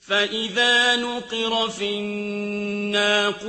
فَإِذَا نُقِرَ فِي النَّاقُورِ